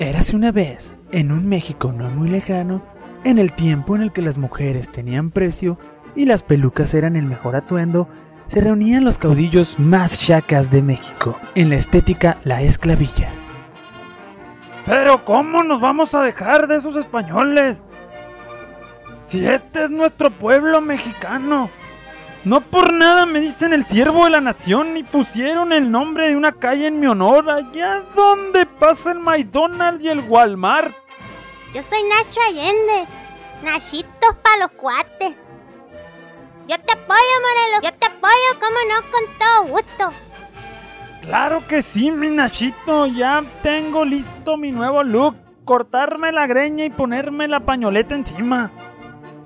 Érase una vez, en un México no muy lejano, en el tiempo en el que las mujeres tenían precio y las pelucas eran el mejor atuendo, se reunían los caudillos más chacas de México, en la estética La Esclavilla. Pero ¿cómo nos vamos a dejar de esos españoles? Si este es nuestro pueblo mexicano. No por nada me dicen el siervo de la nación y pusieron el nombre de una calle en mi honor allá donde pasa el McDonald's y el Walmart. Yo soy Nacho Allende. Nachitos para los cuates. Yo te apoyo, Morelos. Yo te apoyo, como no, con todo gusto. Claro que sí, mi Nachito. Ya tengo listo mi nuevo look. Cortarme la greña y ponerme la pañoleta encima.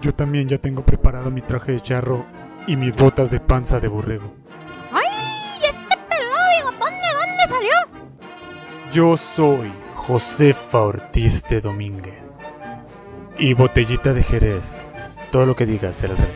Yo también ya tengo preparado mi traje de charro y mis botas de panza de borrego. ¡Ay! ¿Este pelado bigotón de dónde salió? Yo soy Josefa Ortiz de Domínguez. Y botellita de Jerez. Todo lo que digas, el rey.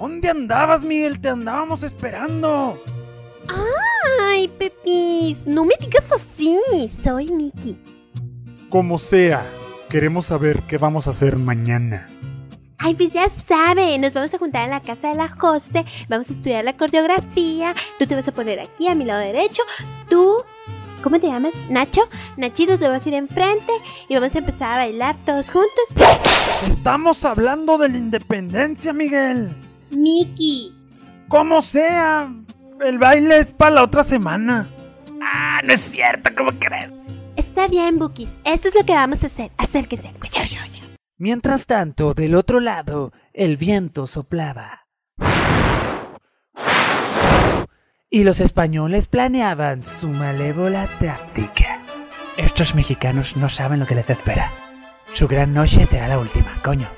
¿Dónde andabas, Miguel? Te andábamos esperando. Ay, Pepis, no me digas así. Soy Miki. Como sea, queremos saber qué vamos a hacer mañana. Ay, pues ya sabe, nos vamos a juntar en la casa de la hoste, vamos a estudiar la coreografía, tú te vas a poner aquí a mi lado derecho, tú, ¿cómo te llamas? Nacho, Nachito, tú vas a ir enfrente y vamos a empezar a bailar todos juntos. Estamos hablando de la independencia, Miguel. Miki. Como sea, el baile es para la otra semana. Ah, no es cierto, ¿cómo crees? Está bien, Bookies, esto es lo que vamos a hacer, acérquense. Mientras tanto, del otro lado, el viento soplaba. Y los españoles planeaban su malévola táctica. Estos mexicanos no saben lo que les espera. Su gran noche será la última, coño.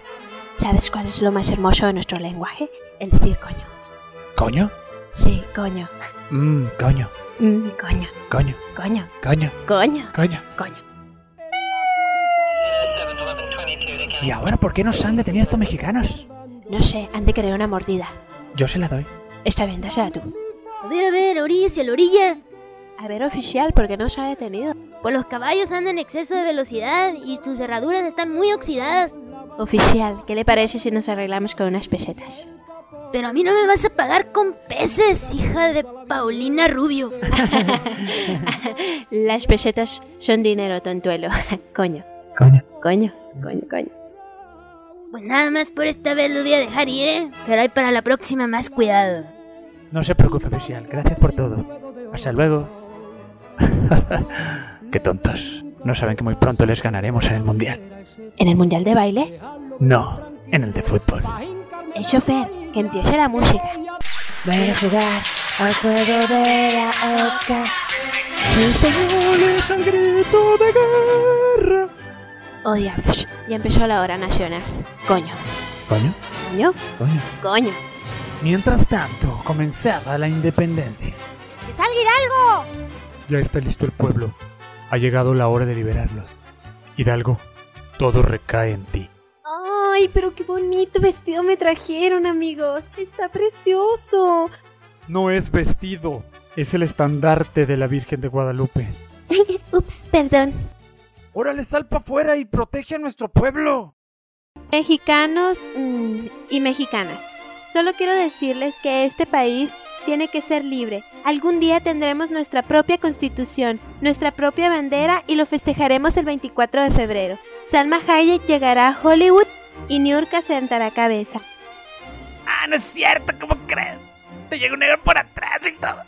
¿Sabes cuál es lo más hermoso de nuestro lenguaje? El decir coño. ¿Coño? Sí, coño. Mmm, coño, Mm, coño, coño, coño, coño, coño, coño. coño. ¿Y ahora por qué nos han detenido estos mexicanos? No sé, han de querer una mordida. Yo se la doy. Está bien, dásela tú. A ver, a ver, oríllese a la orilla. A ver, oficial, ¿por qué no se ha detenido? Pues los caballos andan en exceso de velocidad y sus cerraduras están muy oxidadas. Oficial, ¿qué le parece si nos arreglamos con unas pesetas? Pero a mí no me vas a pagar con peces, hija de Paulina Rubio. Las pesetas son dinero, tontuelo. coño, Coño. coño, coño, coño. Pues nada más por esta vez lo voy a dejar ir, ¿eh? Pero hay para la próxima más cuidado. No se preocupe, oficial. Gracias por todo. Hasta luego. qué tontos. No saben que muy pronto les ganaremos en el mundial. ¿En el mundial de baile? No, en el de fútbol. El chofer, que empiece la música. Ven a jugar al juego de la oca. Españoles al grito de guerra. Oh, diablos, ya empezó la hora nacional. Coño, Coño, coño, coño. coño. Mientras tanto, comenzaba la independencia. ¡Que salga Hidalgo! Ya está listo el pueblo. Ha llegado la hora de liberarlos. Hidalgo, todo recae en ti. Ay, pero qué bonito vestido me trajeron, amigos. Está precioso. No es vestido, es el estandarte de la Virgen de Guadalupe. Ups, perdón. Órale, sal para afuera y protege a nuestro pueblo. Mexicanos mm, y mexicanas, solo quiero decirles que este país tiene que ser libre. Algún día tendremos nuestra propia constitución, nuestra propia bandera y lo festejaremos el 24 de febrero. Salma Hayek llegará a Hollywood y Niurka sentará cabeza. Ah, no es cierto, ¿cómo crees? Te llegó un negro por atrás y todo.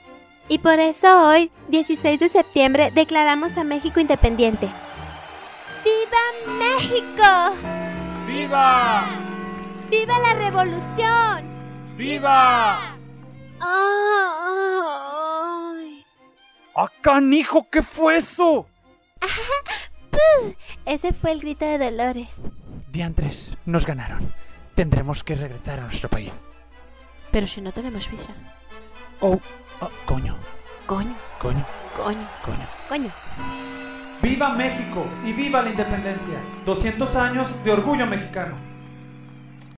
Y por eso hoy, 16 de septiembre, declaramos a México independiente. ¡Viva México! ¡Viva! ¡Viva la revolución! ¡Viva! ¡Ay! ¡Ah, canijo! ¿Qué fue eso? Ese fue el grito de Dolores. Diantres, nos ganaron. Tendremos que regresar a nuestro país. Pero si no tenemos visa. Oh, oh, coño, Coño, coño, coño, coño. coño. ¡Viva México y viva la independencia! 200 años de orgullo mexicano.